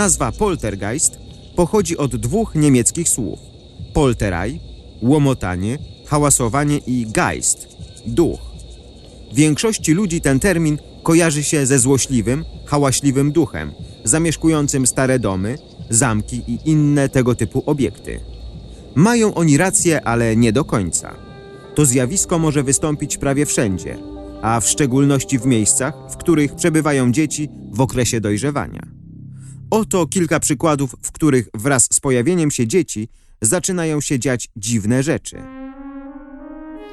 Nazwa poltergeist pochodzi od dwóch niemieckich słów: polteraj, łomotanie, hałasowanie i geist, duch. Większości ludzi ten termin kojarzy się ze złośliwym, hałaśliwym duchem, zamieszkującym stare domy, zamki i inne tego typu obiekty. Mają oni rację, ale nie do końca. To zjawisko może wystąpić prawie wszędzie, a w szczególności w miejscach, w których przebywają dzieci w okresie dojrzewania. Oto kilka przykładów, w których wraz z pojawieniem się dzieci zaczynają się dziać dziwne rzeczy.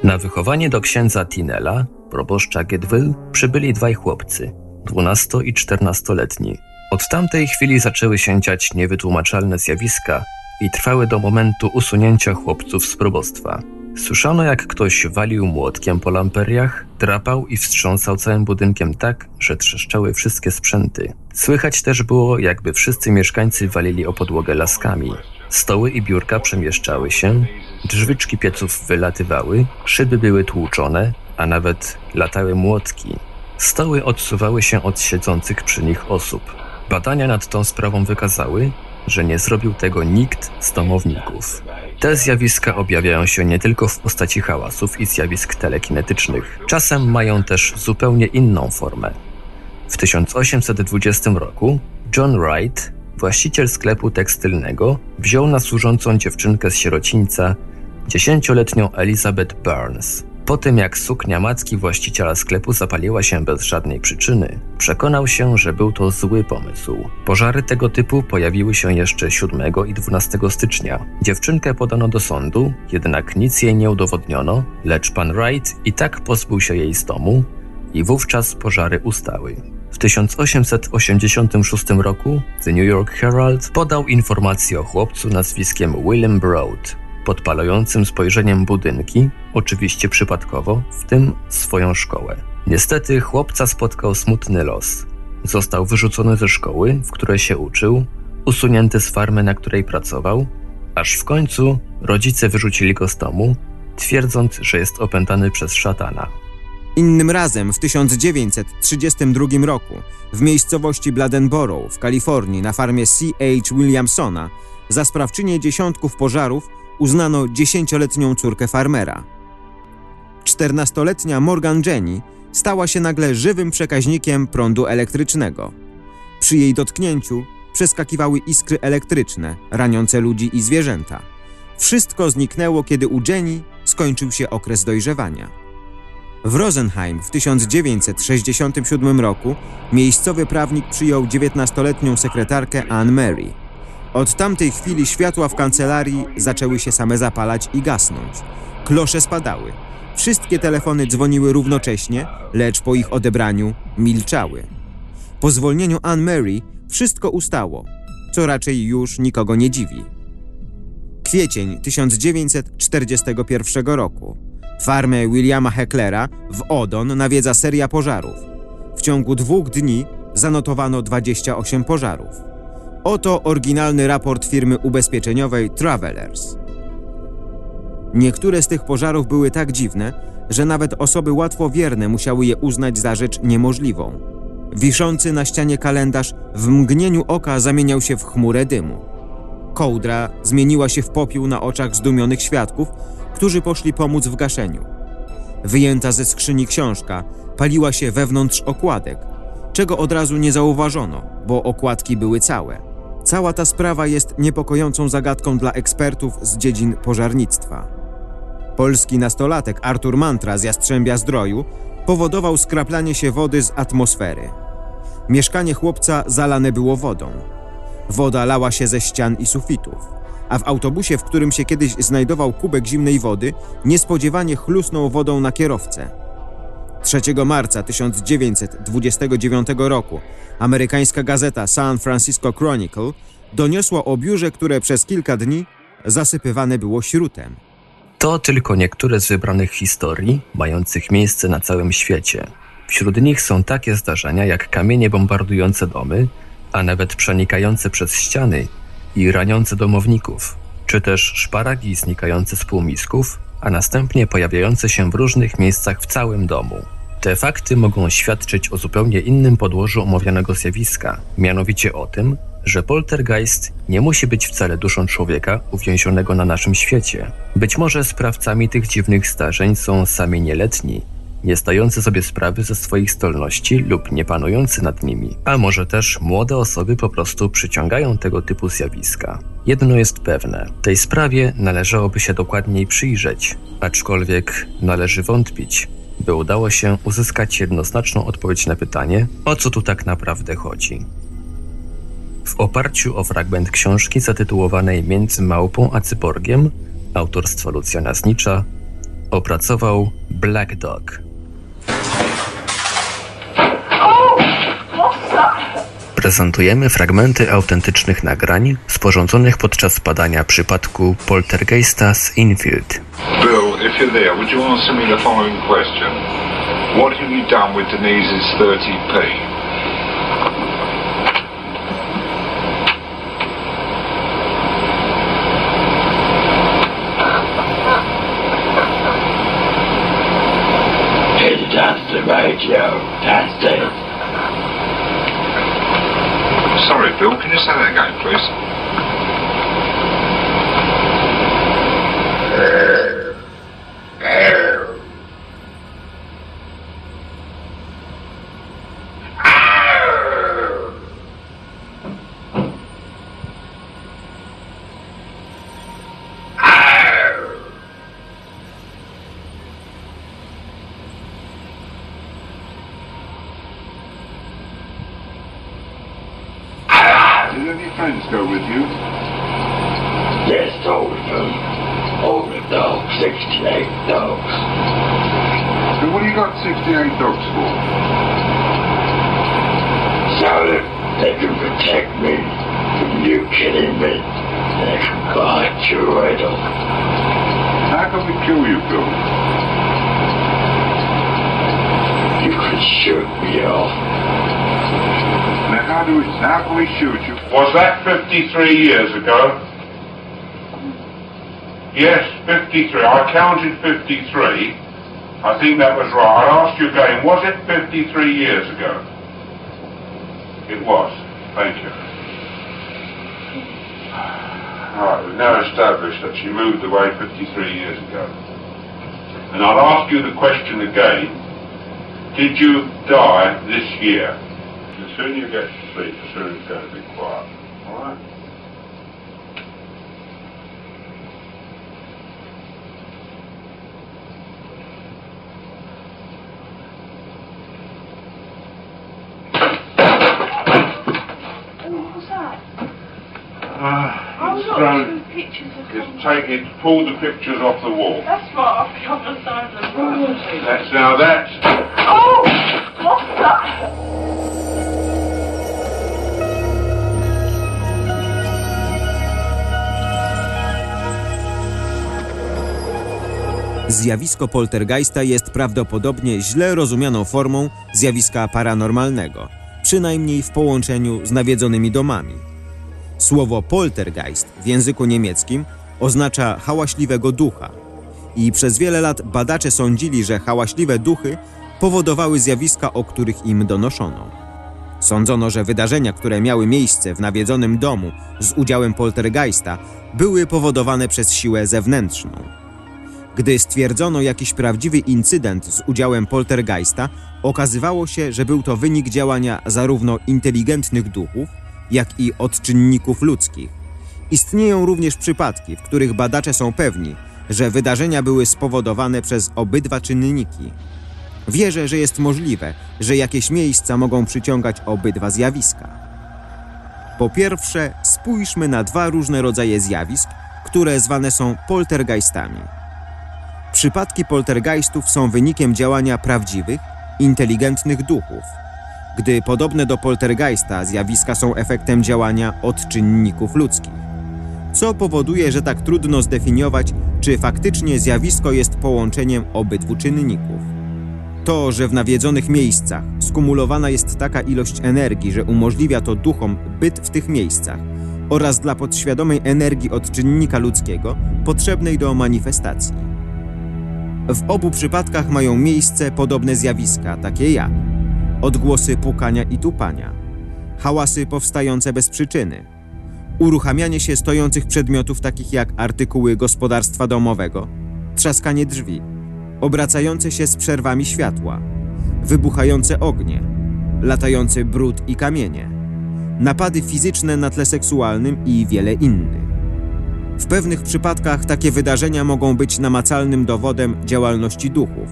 Na wychowanie do księdza Tinela, proboszcza Gedwyl, przybyli dwaj chłopcy, 12 i 14-letni. Od tamtej chwili zaczęły się dziać niewytłumaczalne zjawiska i trwały do momentu usunięcia chłopców z probostwa. Słyszano, jak ktoś walił młotkiem po lamperiach, drapał i wstrząsał całym budynkiem tak, że trzeszczały wszystkie sprzęty. Słychać też było, jakby wszyscy mieszkańcy walili o podłogę laskami. Stoły i biurka przemieszczały się, drzwiczki pieców wylatywały, szyby były tłuczone, a nawet latały młotki. Stoły odsuwały się od siedzących przy nich osób. Badania nad tą sprawą wykazały, że nie zrobił tego nikt z domowników. Te zjawiska objawiają się nie tylko w postaci hałasów i zjawisk telekinetycznych, czasem mają też zupełnie inną formę. W 1820 roku John Wright, właściciel sklepu tekstylnego, wziął na służącą dziewczynkę z sierocińca, dziesięcioletnią Elizabeth Burns. Po tym jak suknia matki właściciela sklepu zapaliła się bez żadnej przyczyny, przekonał się, że był to zły pomysł. Pożary tego typu pojawiły się jeszcze 7 i 12 stycznia. Dziewczynkę podano do sądu, jednak nic jej nie udowodniono, lecz pan Wright i tak pozbył się jej z domu i wówczas pożary ustały. W 1886 roku The New York Herald podał informację o chłopcu nazwiskiem William Broad, podpalającym spojrzeniem budynki, oczywiście przypadkowo, w tym swoją szkołę. Niestety chłopca spotkał smutny los. Został wyrzucony ze szkoły, w której się uczył, usunięty z farmy, na której pracował, aż w końcu rodzice wyrzucili go z domu, twierdząc, że jest opętany przez szatana. Innym razem w 1932 roku w miejscowości Bladenboro w Kalifornii na farmie C.H. Williamsona za sprawczynię dziesiątków pożarów uznano dziesięcioletnią córkę farmera. Czternastoletnia Morgan Jenny stała się nagle żywym przekaźnikiem prądu elektrycznego. Przy jej dotknięciu przeskakiwały iskry elektryczne, raniące ludzi i zwierzęta. Wszystko zniknęło, kiedy u Jenny skończył się okres dojrzewania. W Rosenheim w 1967 roku miejscowy prawnik przyjął 19-letnią sekretarkę Anne Mary. Od tamtej chwili światła w kancelarii zaczęły się same zapalać i gasnąć. Klosze spadały. Wszystkie telefony dzwoniły równocześnie, lecz po ich odebraniu milczały. Po zwolnieniu Anne Mary wszystko ustało, co raczej już nikogo nie dziwi. Kwiecień 1941 roku. Farmę Williama Hecklera w Odon nawiedza seria pożarów. W ciągu dwóch dni zanotowano 28 pożarów. Oto oryginalny raport firmy ubezpieczeniowej Travelers. Niektóre z tych pożarów były tak dziwne, że nawet osoby łatwowierne musiały je uznać za rzecz niemożliwą. Wiszący na ścianie kalendarz w mgnieniu oka zamieniał się w chmurę dymu. Kołdra zmieniła się w popiół na oczach zdumionych świadków, którzy poszli pomóc w gaszeniu. Wyjęta ze skrzyni książka paliła się wewnątrz okładek, czego od razu nie zauważono, bo okładki były całe. Cała ta sprawa jest niepokojącą zagadką dla ekspertów z dziedzin pożarnictwa. Polski nastolatek Artur Mantra z Jastrzębia Zdroju powodował skraplanie się wody z atmosfery. Mieszkanie chłopca zalane było wodą. Woda lała się ze ścian i sufitów, a w autobusie, w którym się kiedyś znajdował kubek zimnej wody, niespodziewanie chlusnął wodą na kierowcę. 3 marca 1929 roku amerykańska gazeta San Francisco Chronicle doniosła o biurze, które przez kilka dni zasypywane było śrutem. To tylko niektóre z wybranych historii mających miejsce na całym świecie. Wśród nich są takie zdarzenia jak kamienie bombardujące domy, a nawet przenikające przez ściany i raniące domowników, czy też szparagi znikające z półmisków, a następnie pojawiające się w różnych miejscach w całym domu. Te fakty mogą świadczyć o zupełnie innym podłożu omawianego zjawiska, mianowicie o tym, że poltergeist nie musi być wcale duszą człowieka uwięzionego na naszym świecie. Być może sprawcami tych dziwnych zdarzeń są sami nieletni, nie zdający sobie sprawy ze swoich zdolności lub nie panujący nad nimi, a może też młode osoby po prostu przyciągają tego typu zjawiska. Jedno jest pewne, tej sprawie należałoby się dokładniej przyjrzeć, aczkolwiek należy wątpić, by udało się uzyskać jednoznaczną odpowiedź na pytanie, o co tu tak naprawdę chodzi. W oparciu o fragment książki zatytułowanej Między małpą a cyborgiem autorstwa Lucjana Znicza opracował Black Dog. Prezentujemy fragmenty autentycznych nagrań sporządzonych podczas badania przypadku poltergeista z Infield. Bill, if you're there, would you answer me the following question? What have you done with Denise's 30p? It's just the radio. That's it. Sorry, Bill, can you say that again, please? Did any friends go with you? Yes, all of them. All the dogs, 68 dogs. And what have you got 68 dogs for? So that they can protect me from you killing me. They can bite your head off. How can we kill you, Bill? You can shoot me off. Now, how do we, how can we shoot you? Was that 53 years ago? Yes, 53. I counted 53. I think that was right. I asked you again, was it 53 years ago? It was. Thank you. Right, we've now established that she moved away 53 years ago. And I'll ask you the question again. Did you die this year? The sooner you get to sleep, the sooner it's going to be quiet. Alright? Of it's taken, it's pulled the pictures off the wall. That's right, I've got the sides of the room. That's now that's Oh! What's that? Zjawisko poltergeista jest prawdopodobnie źle rozumianą formą zjawiska paranormalnego, przynajmniej w połączeniu z nawiedzonymi domami. Słowo poltergeist w języku niemieckim oznacza hałaśliwego ducha i przez wiele lat badacze sądzili, że hałaśliwe duchy powodowały zjawiska, o których im donoszono. Sądzono, że wydarzenia, które miały miejsce w nawiedzonym domu z udziałem poltergeista, były powodowane przez siłę zewnętrzną. Gdy stwierdzono jakiś prawdziwy incydent z udziałem poltergeista, okazywało się, że był to wynik działania zarówno inteligentnych duchów, jak i odczynników ludzkich. Istnieją również przypadki, w których badacze są pewni, że wydarzenia były spowodowane przez obydwa czynniki. Wierzę, że jest możliwe, że jakieś miejsca mogą przyciągać obydwa zjawiska. Po pierwsze, spójrzmy na dwa różne rodzaje zjawisk, które zwane są poltergeistami. Przypadki poltergeistów są wynikiem działania prawdziwych, inteligentnych duchów, gdy podobne do poltergeista zjawiska są efektem działania odczynników ludzkich. Co powoduje, że tak trudno zdefiniować, czy faktycznie zjawisko jest połączeniem obydwu czynników. To, że w nawiedzonych miejscach skumulowana jest taka ilość energii, że umożliwia to duchom byt w tych miejscach oraz dla podświadomej energii od czynnika ludzkiego potrzebnej do manifestacji. W obu przypadkach mają miejsce podobne zjawiska, takie jak odgłosy pukania i tupania, hałasy powstające bez przyczyny, uruchamianie się stojących przedmiotów takich jak artykuły gospodarstwa domowego, trzaskanie drzwi, obracające się z przerwami światła, wybuchające ognie, latający brud i kamienie, napady fizyczne na tle seksualnym i wiele innych. W pewnych przypadkach takie wydarzenia mogą być namacalnym dowodem działalności duchów,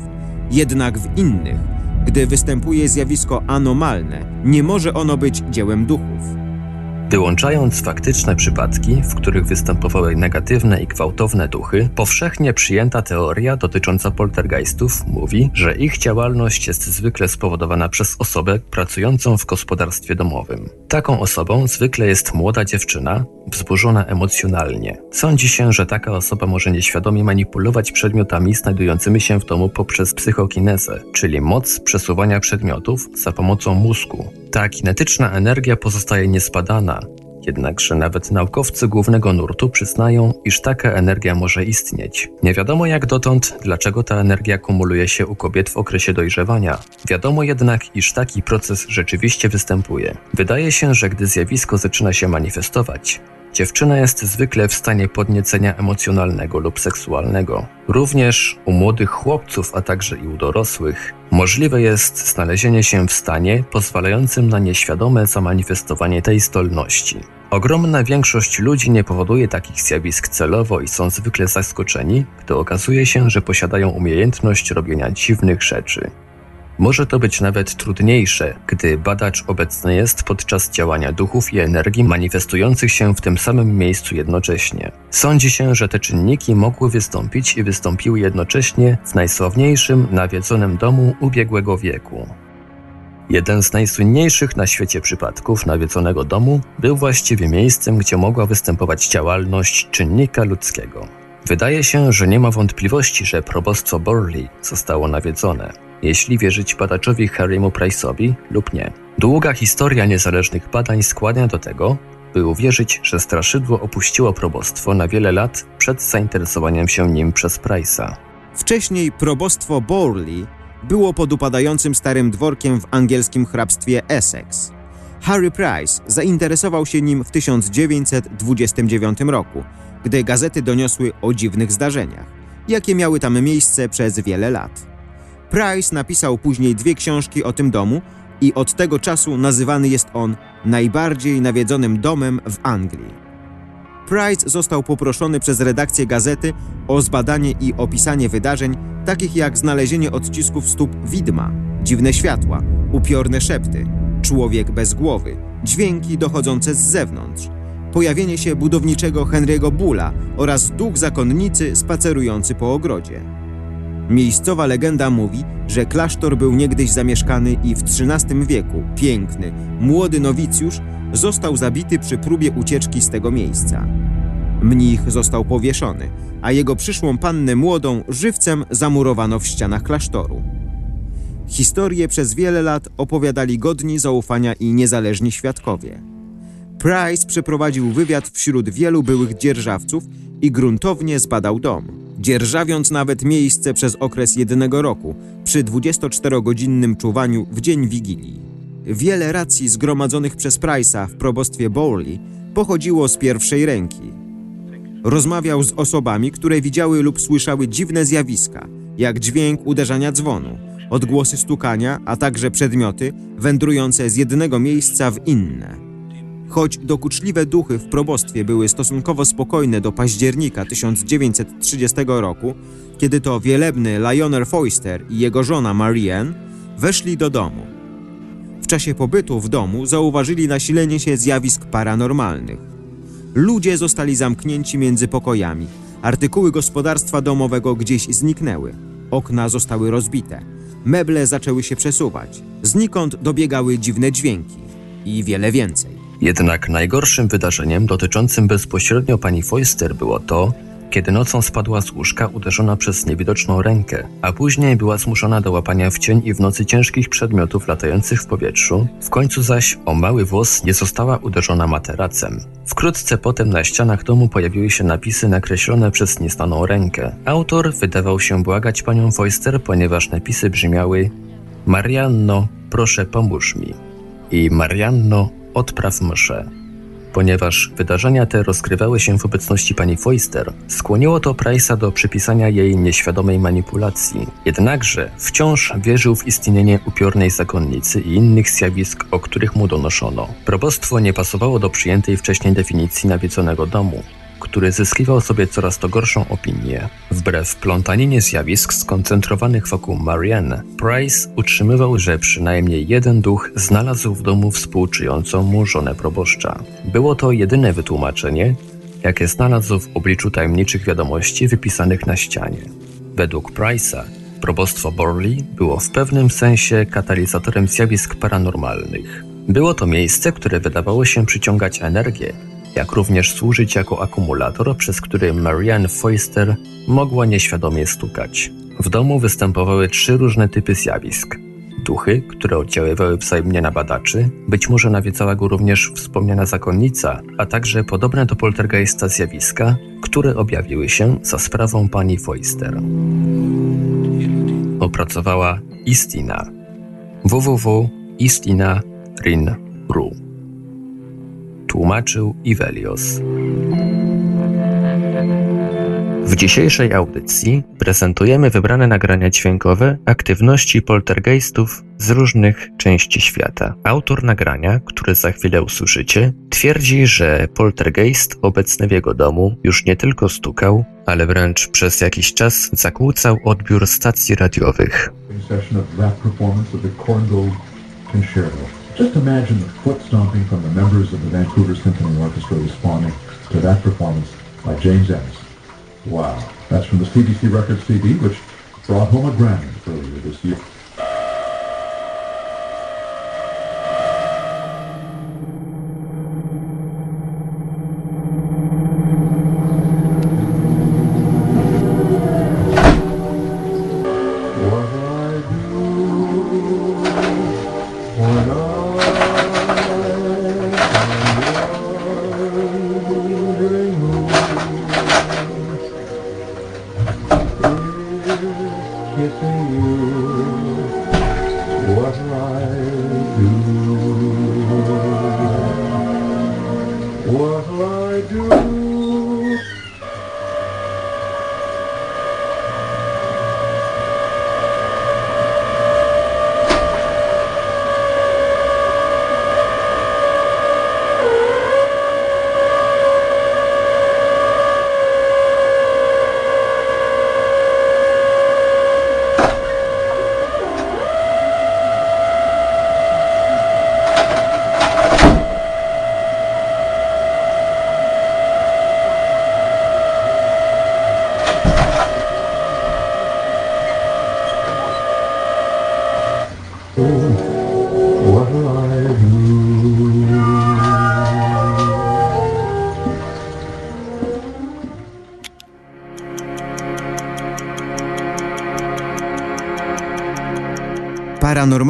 jednak w innych, gdy występuje zjawisko anomalne, nie może ono być dziełem duchów. Wyłączając faktyczne przypadki, w których występowały negatywne i gwałtowne duchy, powszechnie przyjęta teoria dotycząca poltergeistów mówi, że ich działalność jest zwykle spowodowana przez osobę pracującą w gospodarstwie domowym. Taką osobą zwykle jest młoda dziewczyna, wzburzona emocjonalnie. Sądzi się, że taka osoba może nieświadomie manipulować przedmiotami znajdującymi się w domu poprzez psychokinezę, czyli moc przesuwania przedmiotów za pomocą mózgu. Ta kinetyczna energia pozostaje niespadana, jednakże nawet naukowcy głównego nurtu przyznają, iż taka energia może istnieć. Nie wiadomo jak dotąd, dlaczego ta energia kumuluje się u kobiet w okresie dojrzewania. Wiadomo jednak, iż taki proces rzeczywiście występuje. Wydaje się, że gdy zjawisko zaczyna się manifestować, Dziewczyna jest zwykle w stanie podniecenia emocjonalnego lub seksualnego. Również u młodych chłopców, a także i u dorosłych, możliwe jest znalezienie się w stanie pozwalającym na nieświadome zamanifestowanie tej zdolności. Ogromna większość ludzi nie powoduje takich zjawisk celowo i są zwykle zaskoczeni, gdy okazuje się, że posiadają umiejętność robienia dziwnych rzeczy. Może to być nawet trudniejsze, gdy badacz obecny jest podczas działania duchów i energii manifestujących się w tym samym miejscu jednocześnie. Sądzi się, że te czynniki mogły wystąpić i wystąpiły jednocześnie w najsławniejszym nawiedzonym domu ubiegłego wieku. Jeden z najsłynniejszych na świecie przypadków nawiedzonego domu był właściwie miejscem, gdzie mogła występować działalność czynnika ludzkiego. Wydaje się, że nie ma wątpliwości, że probostwo Borley zostało nawiedzone jeśli wierzyć badaczowi Harry'mu Price'owi lub nie. Długa historia niezależnych badań skłania do tego, by uwierzyć, że straszydło opuściło probostwo na wiele lat przed zainteresowaniem się nim przez Price'a. Wcześniej probostwo Borley było podupadającym starym dworkiem w angielskim hrabstwie Essex. Harry Price zainteresował się nim w 1929 roku, gdy gazety doniosły o dziwnych zdarzeniach, jakie miały tam miejsce przez wiele lat. Price napisał później dwie książki o tym domu i od tego czasu nazywany jest on najbardziej nawiedzonym domem w Anglii. Price został poproszony przez redakcję gazety o zbadanie i opisanie wydarzeń, takich jak znalezienie odcisków stóp widma, dziwne światła, upiorne szepty, człowiek bez głowy, dźwięki dochodzące z zewnątrz, pojawienie się budowniczego Henry'ego Bulla oraz duch zakonnicy spacerujący po ogrodzie. Miejscowa legenda mówi, że klasztor był niegdyś zamieszkany i w XIII wieku piękny, młody nowicjusz został zabity przy próbie ucieczki z tego miejsca. Mnich został powieszony, a jego przyszłą pannę młodą żywcem zamurowano w ścianach klasztoru. Historię przez wiele lat opowiadali godni zaufania i niezależni świadkowie. Price przeprowadził wywiad wśród wielu byłych dzierżawców i gruntownie zbadał dom dzierżawiąc nawet miejsce przez okres jednego roku przy 24-godzinnym czuwaniu w dzień Wigilii. Wiele racji zgromadzonych przez Price'a w probostwie Bowley pochodziło z pierwszej ręki. Rozmawiał z osobami, które widziały lub słyszały dziwne zjawiska, jak dźwięk uderzania dzwonu, odgłosy stukania, a także przedmioty wędrujące z jednego miejsca w inne. Choć dokuczliwe duchy w probostwie były stosunkowo spokojne do października 1930 roku, kiedy to wielebny Lionel Foister i jego żona Marianne weszli do domu. W czasie pobytu w domu zauważyli nasilenie się zjawisk paranormalnych. Ludzie zostali zamknięci między pokojami, artykuły gospodarstwa domowego gdzieś zniknęły, okna zostały rozbite, meble zaczęły się przesuwać, znikąd dobiegały dziwne dźwięki i wiele więcej. Jednak najgorszym wydarzeniem dotyczącym bezpośrednio pani Foister było to, kiedy nocą spadła z łóżka uderzona przez niewidoczną rękę, a później była zmuszona do łapania w cień i w nocy ciężkich przedmiotów latających w powietrzu, w końcu zaś o mały włos nie została uderzona materacem. Wkrótce potem na ścianach domu pojawiły się napisy nakreślone przez niestaną rękę. Autor wydawał się błagać panią Foister, ponieważ napisy brzmiały Marianno, proszę pomóż mi i Marianno, odpraw mszę. Ponieważ wydarzenia te rozgrywały się w obecności pani Foister, skłoniło to Price'a do przypisania jej nieświadomej manipulacji. Jednakże wciąż wierzył w istnienie upiornej zakonnicy i innych zjawisk, o których mu donoszono. Probostwo nie pasowało do przyjętej wcześniej definicji nawiedzonego domu który zyskiwał sobie coraz to gorszą opinię. Wbrew plątaninie zjawisk skoncentrowanych wokół Marianne, Price utrzymywał, że przynajmniej jeden duch znalazł w domu współczującą mu żonę proboszcza. Było to jedyne wytłumaczenie, jakie znalazł w obliczu tajemniczych wiadomości wypisanych na ścianie. Według Price'a probostwo Borley było w pewnym sensie katalizatorem zjawisk paranormalnych. Było to miejsce, które wydawało się przyciągać energię, jak również służyć jako akumulator, przez który Marianne Foister mogła nieświadomie stukać. W domu występowały trzy różne typy zjawisk. Duchy, które oddziaływały wzajemnie na badaczy, być może nawiedzała go również wspomniana zakonnica, a także podobne do poltergeista zjawiska, które objawiły się za sprawą pani Foister. Opracowała Istina www.istina.rin.ru tłumaczył Ivelios. W dzisiejszej audycji prezentujemy wybrane nagrania dźwiękowe aktywności poltergeistów z różnych części świata. Autor nagrania, które za chwilę usłyszycie, twierdzi, że poltergeist obecny w jego domu już nie tylko stukał, ale wręcz przez jakiś czas zakłócał odbiór stacji radiowych. Just imagine the foot stomping from the members of the Vancouver Symphony Orchestra responding to that performance by James Ennis. Wow. That's from the CBC Records CD, which brought home a Grammy earlier this year.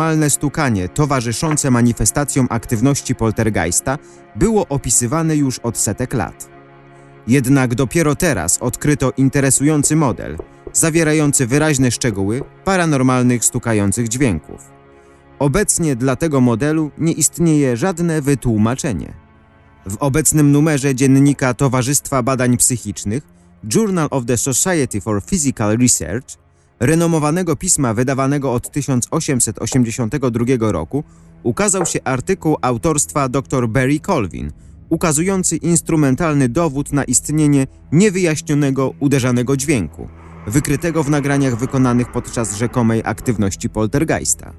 Paranormalne stukanie towarzyszące manifestacjom aktywności poltergeista było opisywane już od setek lat. Jednak dopiero teraz odkryto interesujący model, zawierający wyraźne szczegóły paranormalnych stukających dźwięków. Obecnie dla tego modelu nie istnieje żadne wytłumaczenie. W obecnym numerze dziennika Towarzystwa Badań Psychicznych Journal of the Society for Physical Research renomowanego pisma wydawanego od 1882 roku ukazał się artykuł autorstwa dr Barry Colvin, ukazujący instrumentalny dowód na istnienie niewyjaśnionego uderzanego dźwięku, wykrytego w nagraniach wykonanych podczas rzekomej aktywności poltergeista.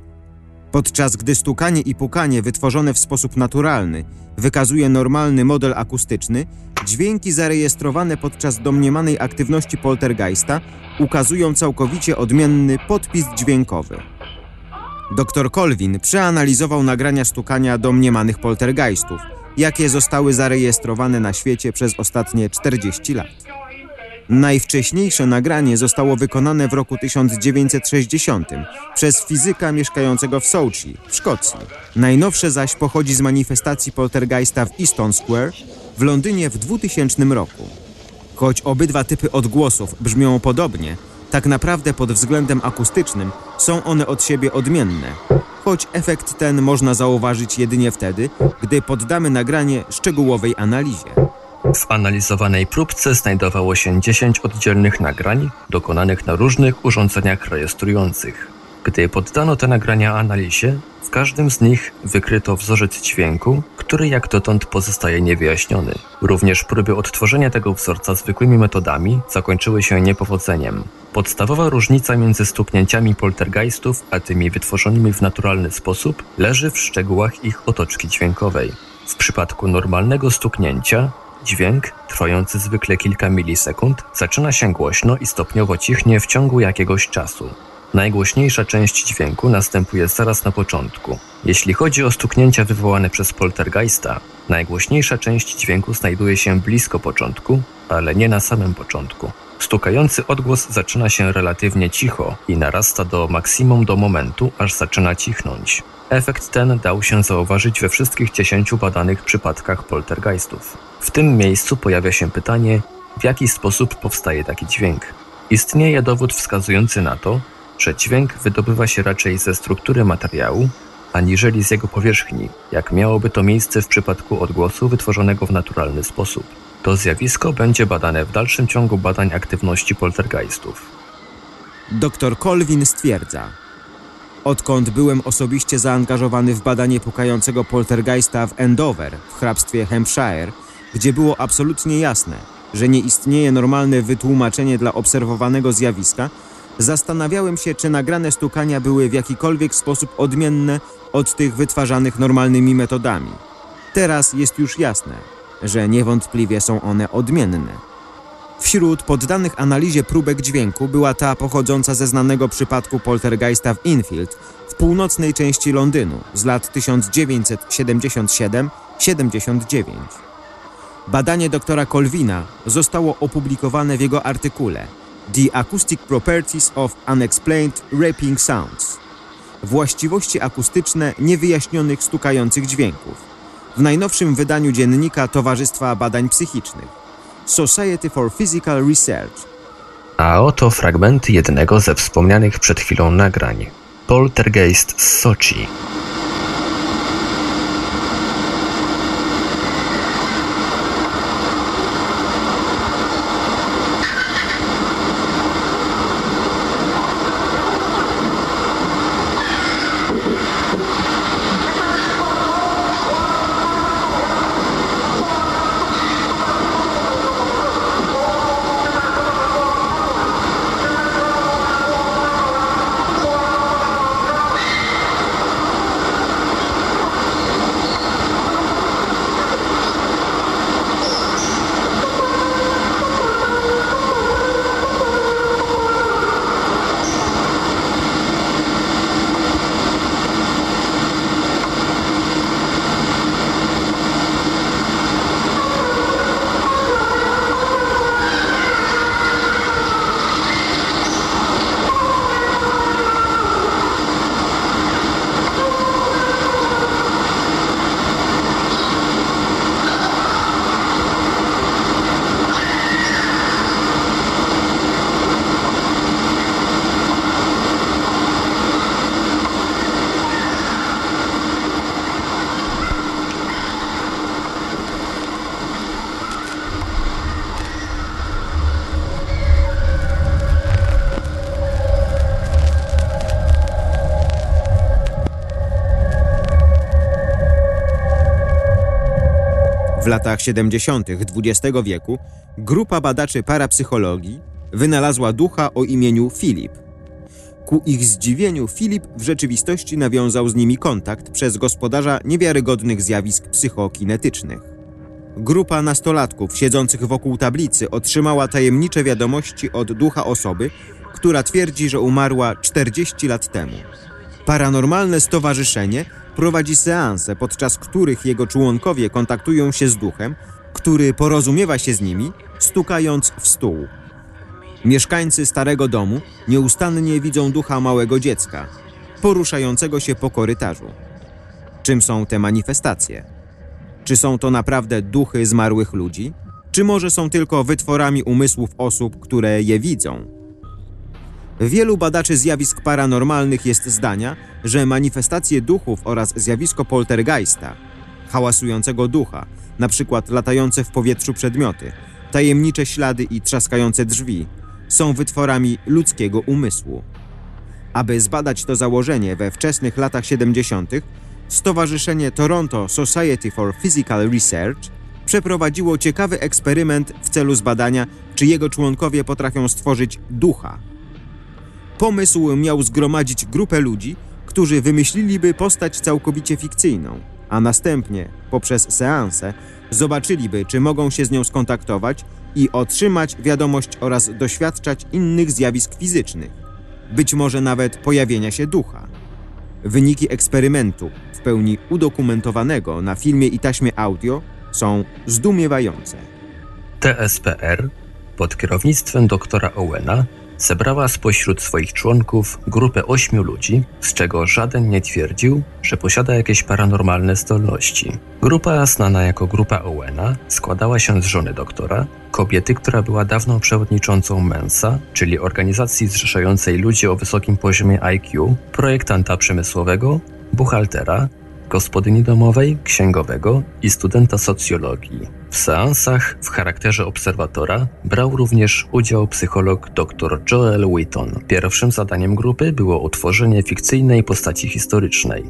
Podczas gdy stukanie i pukanie wytworzone w sposób naturalny wykazuje normalny model akustyczny, dźwięki zarejestrowane podczas domniemanej aktywności poltergeista ukazują całkowicie odmienny podpis dźwiękowy. Dr Colvin przeanalizował nagrania stukania domniemanych poltergeistów, jakie zostały zarejestrowane na świecie przez ostatnie 40 lat. Najwcześniejsze nagranie zostało wykonane w roku 1960 przez fizyka mieszkającego w Sochi, w Szkocji. Najnowsze zaś pochodzi z manifestacji poltergeista w Easton Square w Londynie w 2000 roku. Choć obydwa typy odgłosów brzmią podobnie, tak naprawdę pod względem akustycznym są one od siebie odmienne. Choć efekt ten można zauważyć jedynie wtedy, gdy poddamy nagranie szczegółowej analizie. W analizowanej próbce znajdowało się 10 oddzielnych nagrań dokonanych na różnych urządzeniach rejestrujących. Gdy poddano te nagrania analizie, w każdym z nich wykryto wzorzec dźwięku, który jak dotąd pozostaje niewyjaśniony. Również próby odtworzenia tego wzorca zwykłymi metodami zakończyły się niepowodzeniem. Podstawowa różnica między stuknięciami poltergeistów a tymi wytworzonymi w naturalny sposób leży w szczegółach ich otoczki dźwiękowej. W przypadku normalnego stuknięcia Dźwięk, trwający zwykle kilka milisekund, zaczyna się głośno i stopniowo cichnie w ciągu jakiegoś czasu. Najgłośniejsza część dźwięku następuje zaraz na początku. Jeśli chodzi o stuknięcia wywołane przez poltergeista, najgłośniejsza część dźwięku znajduje się blisko początku, ale nie na samym początku. Stukający odgłos zaczyna się relatywnie cicho i narasta do maksimum do momentu, aż zaczyna cichnąć. Efekt ten dał się zauważyć we wszystkich dziesięciu badanych przypadkach poltergeistów. W tym miejscu pojawia się pytanie, w jaki sposób powstaje taki dźwięk. Istnieje dowód wskazujący na to, że dźwięk wydobywa się raczej ze struktury materiału, aniżeli z jego powierzchni, jak miałoby to miejsce w przypadku odgłosu wytworzonego w naturalny sposób. To zjawisko będzie badane w dalszym ciągu badań aktywności poltergeistów. Dr Colvin stwierdza, Odkąd byłem osobiście zaangażowany w badanie pukającego poltergeista w Andover w hrabstwie Hampshire, gdzie było absolutnie jasne, że nie istnieje normalne wytłumaczenie dla obserwowanego zjawiska, zastanawiałem się, czy nagrane stukania były w jakikolwiek sposób odmienne od tych wytwarzanych normalnymi metodami. Teraz jest już jasne, że niewątpliwie są one odmienne. Wśród poddanych analizie próbek dźwięku była ta pochodząca ze znanego przypadku poltergeista w Infield w północnej części Londynu z lat 1977-79. Badanie doktora Colvina zostało opublikowane w jego artykule The Acoustic Properties of Unexplained Rapping Sounds Właściwości akustyczne niewyjaśnionych stukających dźwięków w najnowszym wydaniu dziennika Towarzystwa Badań Psychicznych Society for Physical Research. A oto fragmenty jednego ze wspomnianych przed chwilą nagrań. Poltergeist z Sochi. W latach 70. XX wieku grupa badaczy parapsychologii wynalazła ducha o imieniu Filip. Ku ich zdziwieniu Filip w rzeczywistości nawiązał z nimi kontakt przez gospodarza niewiarygodnych zjawisk psychokinetycznych. Grupa nastolatków siedzących wokół tablicy otrzymała tajemnicze wiadomości od ducha osoby, która twierdzi, że umarła 40 lat temu. Paranormalne stowarzyszenie prowadzi seanse, podczas których jego członkowie kontaktują się z duchem, który porozumiewa się z nimi, stukając w stół. Mieszkańcy starego domu nieustannie widzą ducha małego dziecka, poruszającego się po korytarzu. Czym są te manifestacje? Czy są to naprawdę duchy zmarłych ludzi? Czy może są tylko wytworami umysłów osób, które je widzą? Wielu badaczy zjawisk paranormalnych jest zdania, że manifestacje duchów oraz zjawisko poltergeista, hałasującego ducha, przykład latające w powietrzu przedmioty, tajemnicze ślady i trzaskające drzwi, są wytworami ludzkiego umysłu. Aby zbadać to założenie we wczesnych latach 70., Stowarzyszenie Toronto Society for Physical Research przeprowadziło ciekawy eksperyment w celu zbadania, czy jego członkowie potrafią stworzyć ducha. Pomysł miał zgromadzić grupę ludzi, którzy wymyśliliby postać całkowicie fikcyjną, a następnie, poprzez seanse, zobaczyliby, czy mogą się z nią skontaktować i otrzymać wiadomość oraz doświadczać innych zjawisk fizycznych, być może nawet pojawienia się ducha. Wyniki eksperymentu, w pełni udokumentowanego na filmie i taśmie audio, są zdumiewające. TSPR pod kierownictwem doktora Owena zebrała spośród swoich członków grupę ośmiu ludzi, z czego żaden nie twierdził, że posiada jakieś paranormalne zdolności. Grupa znana jako grupa Owena składała się z żony doktora, kobiety, która była dawną przewodniczącą Mensa, czyli organizacji zrzeszającej ludzi o wysokim poziomie IQ, projektanta przemysłowego, buchaltera, gospodyni domowej, księgowego i studenta socjologii. W seansach w charakterze obserwatora brał również udział psycholog dr Joel Wheaton. Pierwszym zadaniem grupy było utworzenie fikcyjnej postaci historycznej.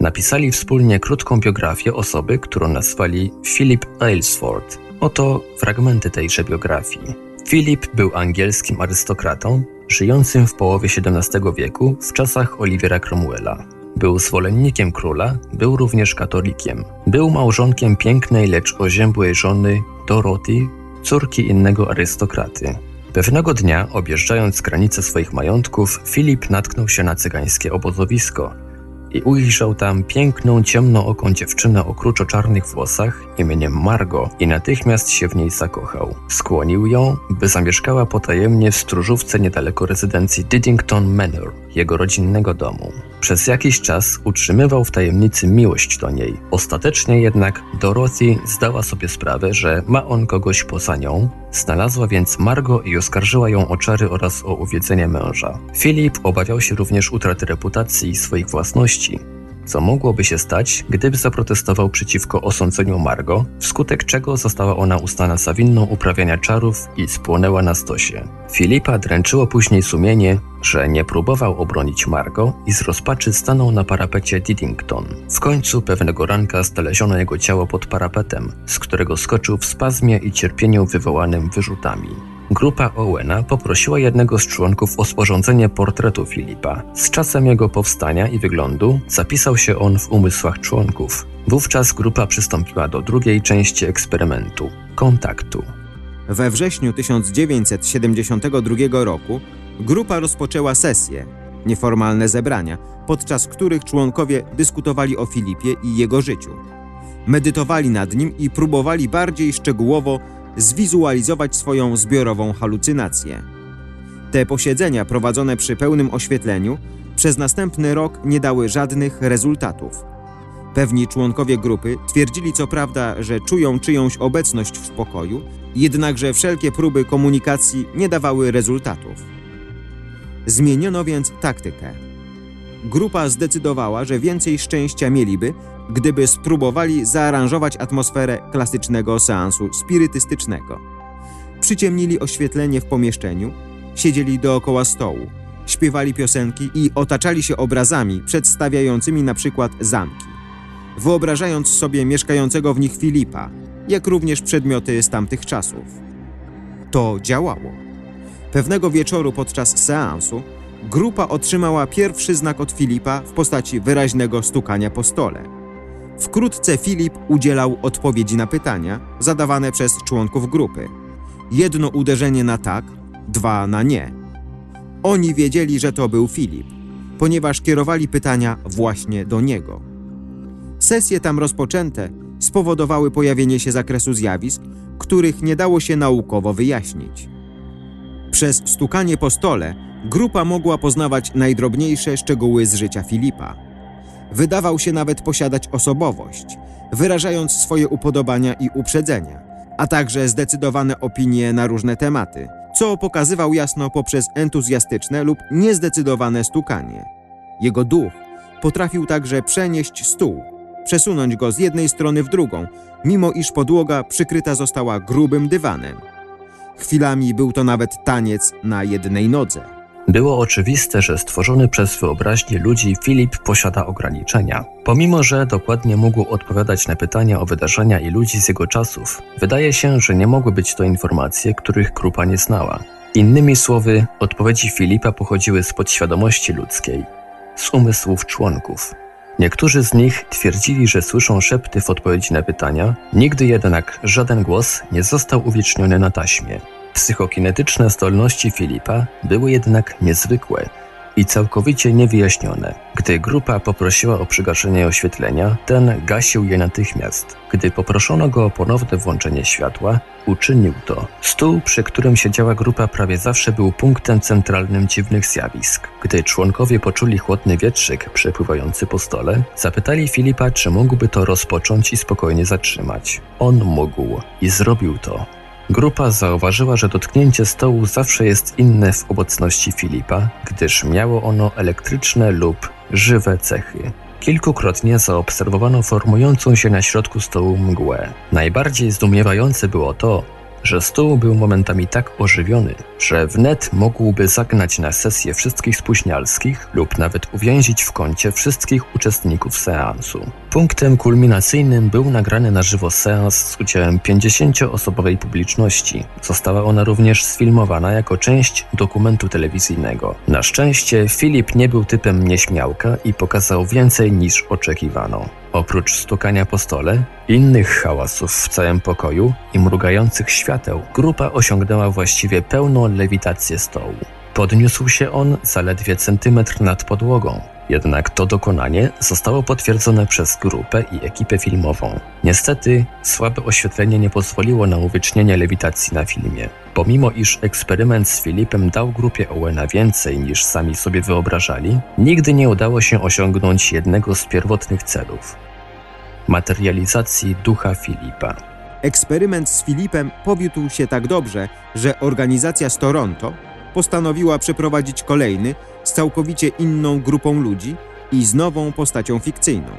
Napisali wspólnie krótką biografię osoby, którą nazwali Philip Aylesford. Oto fragmenty tejże biografii. Philip był angielskim arystokratą, żyjącym w połowie XVII wieku w czasach Olivera Cromwella. Był zwolennikiem króla, był również katolikiem. Był małżonkiem pięknej, lecz oziębłej żony Doroty, córki innego arystokraty. Pewnego dnia, objeżdżając granice swoich majątków, Filip natknął się na cygańskie obozowisko i ujrzał tam piękną, ciemnooką dziewczynę o kruczo-czarnych włosach imieniem Margo i natychmiast się w niej zakochał. Skłonił ją, by zamieszkała potajemnie w stróżówce niedaleko rezydencji Diddington Manor, jego rodzinnego domu. Przez jakiś czas utrzymywał w tajemnicy miłość do niej. Ostatecznie jednak Dorothy zdała sobie sprawę, że ma on kogoś poza nią, znalazła więc Margo i oskarżyła ją o czary oraz o uwiedzenie męża. Filip obawiał się również utraty reputacji i swoich własności, co mogłoby się stać, gdyby zaprotestował przeciwko osądzeniu Margo, wskutek czego została ona uznana za winną uprawiania czarów i spłonęła na stosie. Filipa dręczyło później sumienie, że nie próbował obronić Margo i z rozpaczy stanął na parapecie Diddington. W końcu pewnego ranka znaleziono jego ciało pod parapetem, z którego skoczył w spazmie i cierpieniu wywołanym wyrzutami. Grupa Owena poprosiła jednego z członków o sporządzenie portretu Filipa. Z czasem jego powstania i wyglądu zapisał się on w umysłach członków. Wówczas grupa przystąpiła do drugiej części eksperymentu kontaktu. We wrześniu 1972 roku grupa rozpoczęła sesję, nieformalne zebrania, podczas których członkowie dyskutowali o Filipie i jego życiu. Medytowali nad nim i próbowali bardziej szczegółowo zwizualizować swoją zbiorową halucynację. Te posiedzenia prowadzone przy pełnym oświetleniu przez następny rok nie dały żadnych rezultatów. Pewni członkowie grupy twierdzili co prawda, że czują czyjąś obecność w pokoju, jednakże wszelkie próby komunikacji nie dawały rezultatów. Zmieniono więc taktykę. Grupa zdecydowała, że więcej szczęścia mieliby, gdyby spróbowali zaaranżować atmosferę klasycznego seansu spirytystycznego. Przyciemnili oświetlenie w pomieszczeniu, siedzieli dookoła stołu, śpiewali piosenki i otaczali się obrazami przedstawiającymi na przykład zamki, wyobrażając sobie mieszkającego w nich Filipa, jak również przedmioty z tamtych czasów. To działało. Pewnego wieczoru podczas seansu grupa otrzymała pierwszy znak od Filipa w postaci wyraźnego stukania po stole. Wkrótce Filip udzielał odpowiedzi na pytania zadawane przez członków grupy. Jedno uderzenie na tak, dwa na nie. Oni wiedzieli, że to był Filip, ponieważ kierowali pytania właśnie do niego. Sesje tam rozpoczęte spowodowały pojawienie się zakresu zjawisk, których nie dało się naukowo wyjaśnić. Przez stukanie po stole grupa mogła poznawać najdrobniejsze szczegóły z życia Filipa. Wydawał się nawet posiadać osobowość, wyrażając swoje upodobania i uprzedzenia, a także zdecydowane opinie na różne tematy, co pokazywał jasno poprzez entuzjastyczne lub niezdecydowane stukanie. Jego duch potrafił także przenieść stół, przesunąć go z jednej strony w drugą, mimo iż podłoga przykryta została grubym dywanem. Chwilami był to nawet taniec na jednej nodze. Było oczywiste, że stworzony przez wyobraźnię ludzi Filip posiada ograniczenia. Pomimo, że dokładnie mógł odpowiadać na pytania o wydarzenia i ludzi z jego czasów, wydaje się, że nie mogły być to informacje, których grupa nie znała. Innymi słowy, odpowiedzi Filipa pochodziły z podświadomości ludzkiej, z umysłów członków. Niektórzy z nich twierdzili, że słyszą szepty w odpowiedzi na pytania, nigdy jednak żaden głos nie został uwieczniony na taśmie. Psychokinetyczne zdolności Filipa były jednak niezwykłe i całkowicie niewyjaśnione. Gdy grupa poprosiła o przygaszenie oświetlenia, ten gasił je natychmiast. Gdy poproszono go o ponowne włączenie światła, uczynił to. Stół, przy którym siedziała grupa, prawie zawsze był punktem centralnym dziwnych zjawisk. Gdy członkowie poczuli chłodny wietrzyk przepływający po stole, zapytali Filipa, czy mógłby to rozpocząć i spokojnie zatrzymać. On mógł i zrobił to. Grupa zauważyła, że dotknięcie stołu zawsze jest inne w obecności Filipa, gdyż miało ono elektryczne lub żywe cechy. Kilkukrotnie zaobserwowano formującą się na środku stołu mgłę. Najbardziej zdumiewające było to, że stół był momentami tak ożywiony, że wnet mógłby zagnać na sesję wszystkich spóźnialskich lub nawet uwięzić w kącie wszystkich uczestników seansu. Punktem kulminacyjnym był nagrany na żywo seans z udziałem 50-osobowej publiczności. Została ona również sfilmowana jako część dokumentu telewizyjnego. Na szczęście Filip nie był typem nieśmiałka i pokazał więcej niż oczekiwano. Oprócz stukania po stole, innych hałasów w całym pokoju i mrugających świateł, grupa osiągnęła właściwie pełną lewitację stołu. Podniósł się on zaledwie centymetr nad podłogą. Jednak to dokonanie zostało potwierdzone przez grupę i ekipę filmową. Niestety, słabe oświetlenie nie pozwoliło na uwiecznienie lewitacji na filmie. Pomimo iż eksperyment z Filipem dał grupie Owena więcej niż sami sobie wyobrażali, nigdy nie udało się osiągnąć jednego z pierwotnych celów materializacji ducha Filipa. Eksperyment z Filipem powiódł się tak dobrze, że organizacja z Toronto postanowiła przeprowadzić kolejny z całkowicie inną grupą ludzi i z nową postacią fikcyjną.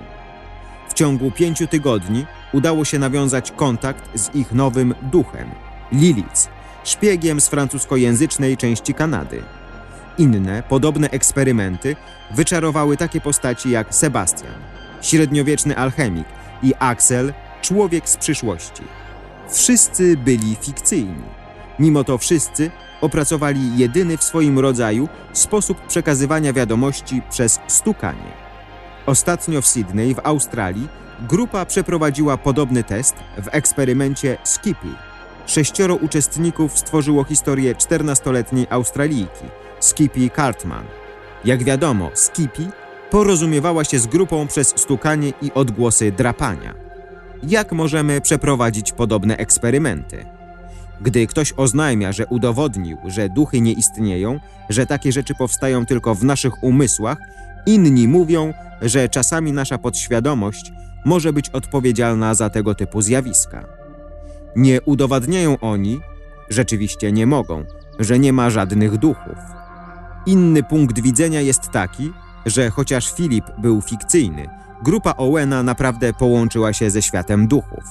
W ciągu pięciu tygodni udało się nawiązać kontakt z ich nowym duchem, Lilith, szpiegiem z francuskojęzycznej części Kanady. Inne, podobne eksperymenty wyczarowały takie postaci jak Sebastian, średniowieczny alchemik i Axel, człowiek z przyszłości. Wszyscy byli fikcyjni. Mimo to wszyscy opracowali jedyny w swoim rodzaju sposób przekazywania wiadomości przez stukanie. Ostatnio w Sydney w Australii grupa przeprowadziła podobny test w eksperymencie Skippy. Sześcioro uczestników stworzyło historię 14-letniej Australijki, Skippy Cartman. Jak wiadomo, Skippy porozumiewała się z grupą przez stukanie i odgłosy drapania. Jak możemy przeprowadzić podobne eksperymenty? Gdy ktoś oznajmia, że udowodnił, że duchy nie istnieją, że takie rzeczy powstają tylko w naszych umysłach, inni mówią, że czasami nasza podświadomość może być odpowiedzialna za tego typu zjawiska. Nie udowadniają oni, rzeczywiście nie mogą, że nie ma żadnych duchów. Inny punkt widzenia jest taki, że chociaż Filip był fikcyjny, grupa Owena naprawdę połączyła się ze światem duchów.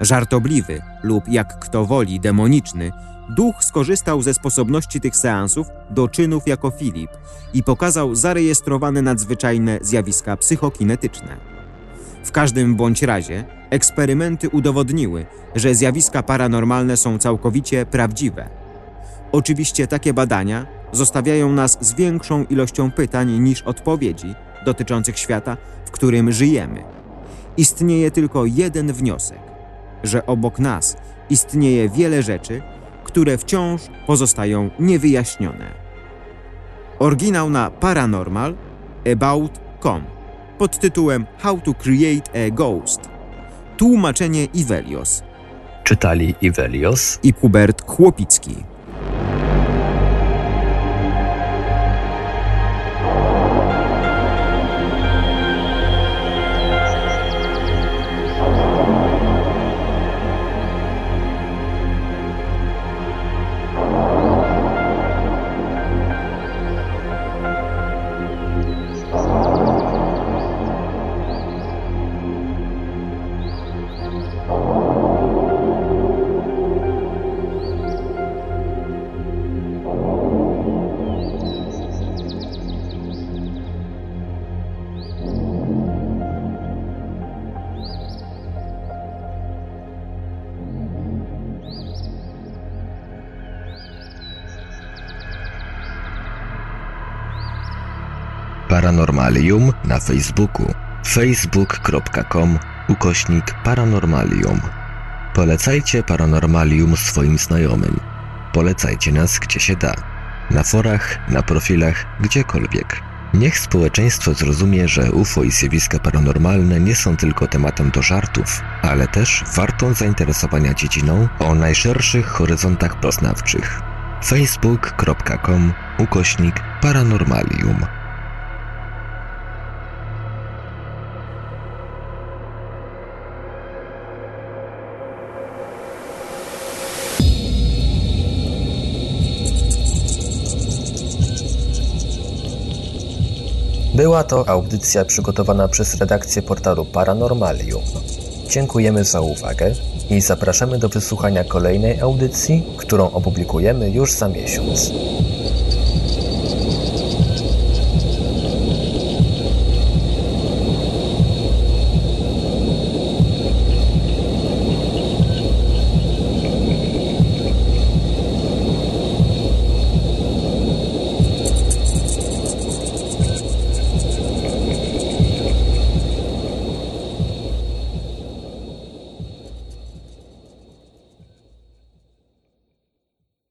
Żartobliwy lub jak kto woli demoniczny, duch skorzystał ze sposobności tych seansów do czynów jako Filip i pokazał zarejestrowane nadzwyczajne zjawiska psychokinetyczne. W każdym bądź razie eksperymenty udowodniły, że zjawiska paranormalne są całkowicie prawdziwe. Oczywiście takie badania zostawiają nas z większą ilością pytań niż odpowiedzi dotyczących świata, w którym żyjemy. Istnieje tylko jeden wniosek, że obok nas istnieje wiele rzeczy, które wciąż pozostają niewyjaśnione. Oryginał na Paranormal About.com pod tytułem How to Create a Ghost. Tłumaczenie Ivelios Czytali Ivelios i Hubert Chłopicki. Paranormalium na Facebooku facebook.com ukośnik paranormalium. Polecajcie Paranormalium swoim znajomym. Polecajcie nas gdzie się da. Na forach, na profilach, gdziekolwiek. Niech społeczeństwo zrozumie, że UFO i zjawiska paranormalne nie są tylko tematem do żartów, ale też wartą zainteresowania dziedziną o najszerszych horyzontach poznawczych. facebook.com ukośnik paranormalium. Była to audycja przygotowana przez redakcję portalu Paranormalium. Dziękujemy za uwagę i zapraszamy do wysłuchania kolejnej audycji, którą opublikujemy już za miesiąc.